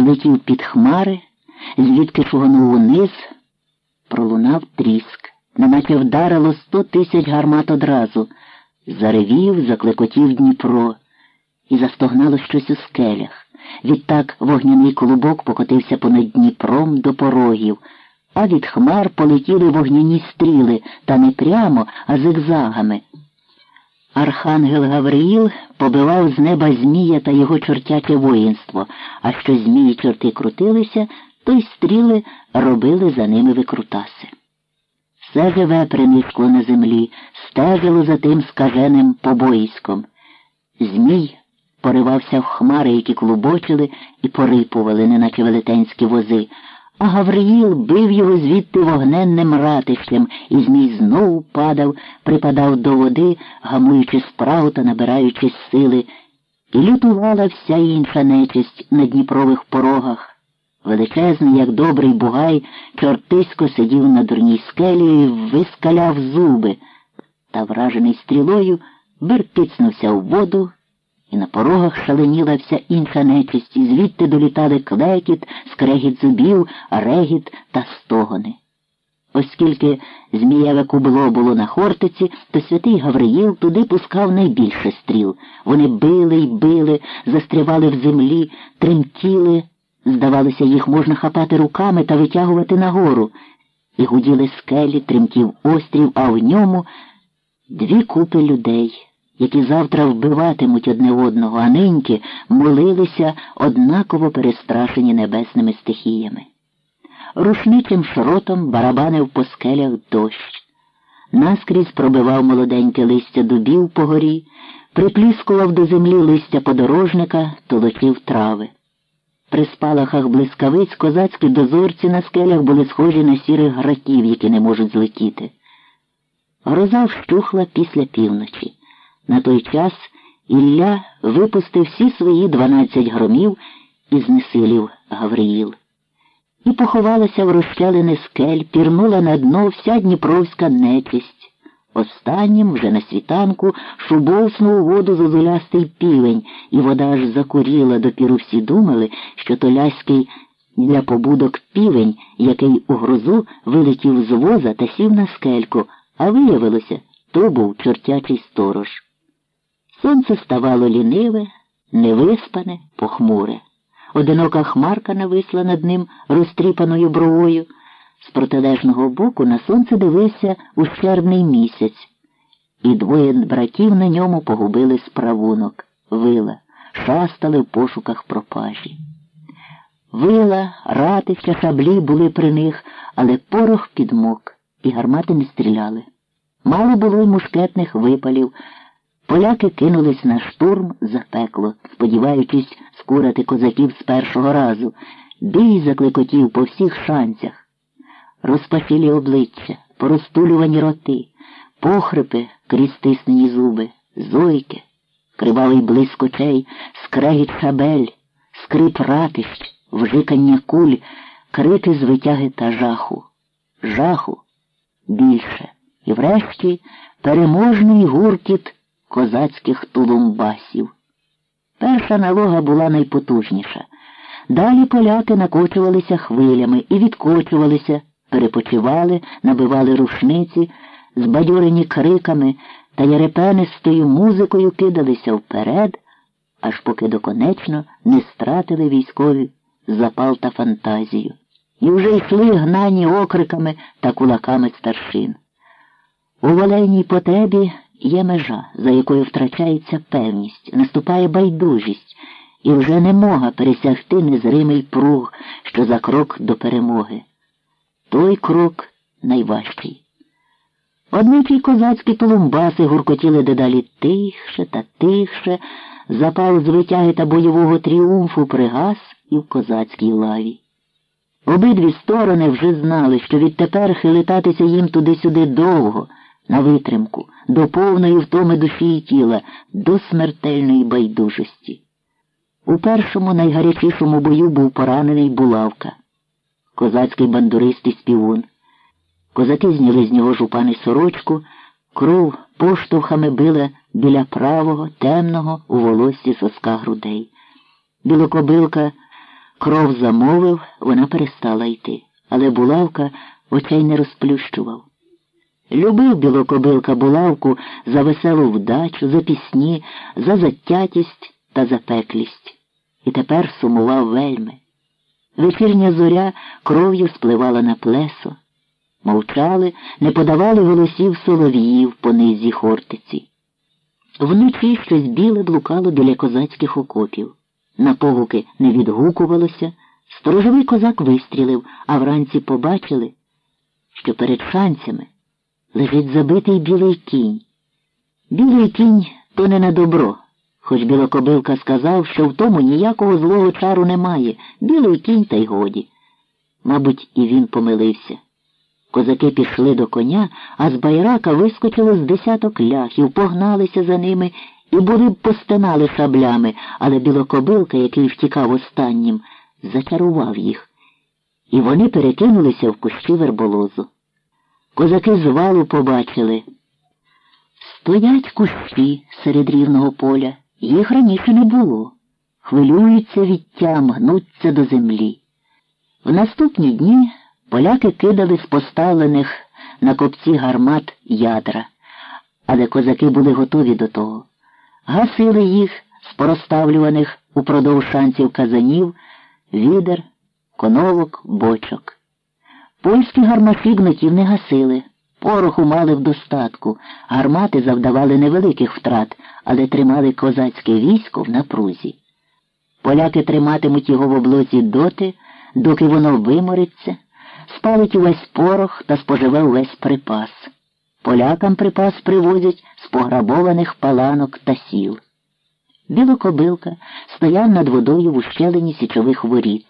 злетів під хмари, звідки шуганув униз, пролунав тріск, неначе вдарило сто тисяч гармат одразу. Заревів, заклекотів Дніпро, і застогнало щось у скелях. Відтак вогняний клубок покотився понад Дніпром до порогів, а від хмар полетіли вогняні стріли, та не прямо, а зигзагами. Архангел Гавриїл побивав з неба Змія та його чортяче воїнство, а що Змії чорти крутилися, то й стріли робили за ними викрутаси. Все живе принишкло на землі, стежило за тим скаженим побоїськом. Змій поривався в хмари, які клубочили і порипували, неначе велетенські вози, а Гавриїл бив його звідти вогненним ратищем, і Змій знову падав, припадав до води, гамуючи справу та набираючи сили, і лютувала вся інша нечисть на Дніпрових порогах. Величезний, як добрий бугай, чортисько сидів на дурній скелі і вискаляв зуби, та, вражений стрілою, беркицнувся в воду, і на порогах шаленіла вся інша нечисть, і звідти долітали клекіт, скрегіт зубів, регіт та стогони. Оскільки Змієве кубло було на Хортиці, то святий Гавриїл туди пускав найбільше стріл. Вони били й били, застрявали в землі, тремтіли. Здавалося, їх можна хапати руками та витягувати нагору, і гуділи скелі, тремтів острів, а в ньому дві купи людей, які завтра вбиватимуть одне одного, а ниньки молилися однаково перестрашені небесними стихіями. Рушничим шротом барабанив по скелях дощ. Наскрізь пробивав молоденьке листя дубів по горі, припліскував до землі листя подорожника, толочив трави. При спалахах блискавиць козацькі дозорці на скелях були схожі на сірих гратів, які не можуть злетіти. Гроза вщухла після півночі. На той час Ілля випустив всі свої дванадцять громів і знесилів Гавриїл. І поховалася в розчалини скель, пірнула на дно вся дніпровська нечисть. Останнім, вже на світанку, шубовснув воду зозулястий півень, і вода аж закуріла, допіру всі думали, що то ляський для побудок півень, який у грозу вилетів з воза та сів на скельку, а виявилося, то був чортячий сторож. Сонце ставало ліниве, невиспане, похмуре. Одинока хмарка нависла над ним розтріпаною бровою. З протилежного боку на сонце дивився ущербний місяць, і двоє братів на ньому погубили справунок, вила, шастали в пошуках пропажі. Вила, ратища, шаблі були при них, але порох підмок, і гармати не стріляли. Мало було й мушкетних випалів. Поляки кинулись на штурм за пекло, сподіваючись скурати козаків з першого разу. Бій закликотів по всіх шанцях розпахілі обличчя, порозтулювані роти, похрипи крізь стиснені зуби, зойки, кривавий блиск очей, скрегіт шабель, скрип ратищ, вжикання куль, крики з витяги та жаху, жаху більше. І врешті переможний гуркіт козацьких тулумбасів. Перша налога була найпотужніша. Далі поляки накочувалися хвилями і відкочувалися перепочивали, набивали рушниці, збадьорені криками та ярепенистою музикою кидалися вперед, аж поки доконечно не стратили військові запал та фантазію. І вже йшли гнані окриками та кулаками старшин. У воленій потребі є межа, за якою втрачається певність, наступає байдужість, і вже не мога пересягти незримий пруг, що за крок до перемоги. Той крок найважчий. Одничі козацькі толумбаси гуркотіли дедалі тихше та тихше, запал з витяги та бойового тріумфу пригас і в козацькій лаві. Обидві сторони вже знали, що відтепер хилитатися їм туди-сюди довго, на витримку, до повної втоми душі і тіла, до смертельної байдужості. У першому найгарячішому бою був поранений булавка козацький бандурист і співун. Козаки зняли з нього жупани сорочку, кров поштовхами била біля правого, темного у волості соска грудей. Білокобилка Кров замовив, вона перестала йти, але булавка очей не розплющував. Любив білокобилка булавку за веселу вдачу, за пісні, за затятість та запеклість. І тепер сумував вельми. Вечірня зоря кров'ю спливала на плесо. Мовчали, не подавали голосів солов'їв по низі хортиці. Вночі щось біле блукало біля козацьких окопів. На погуки не відгукувалося, сторожовий козак вистрілив, а вранці побачили, що перед шанцями лежить забитий білий кінь. Білий кінь то не на добро, хоч білокобилка сказав, що в тому ніякого злого чару немає, білий кінь та й годі. Мабуть, і він помилився. Козаки пішли до коня, а з байрака вискочило з десяток ляхів, погналися за ними і були б постинали шаблями, але білокобилка, який втікав останнім, зачарував їх. І вони перекинулися в кущі верболозу. Козаки з валу побачили. Стоять кущі серед рівного поля, їх раніше не було. Хвилюються відтям, гнуться до землі. В наступні дні поляки кидали з поставлених на копці гармат ядра, але козаки були готові до того. Гасили їх з пороставлюваних упродовж шанців казанів, відер, коновок, бочок. Польські гармаші гнотів не гасили, пороху мали в достатку, гармати завдавали невеликих втрат, але тримали козацьке військо в напрузі. Поляки триматимуть його в облозі доти, доки воно вимориться, спалить увесь порох та споживе увесь припас. Полякам припас привозять з пограбованих паланок та сіл. Білокобилка стояв над водою в ущелині січових воріт.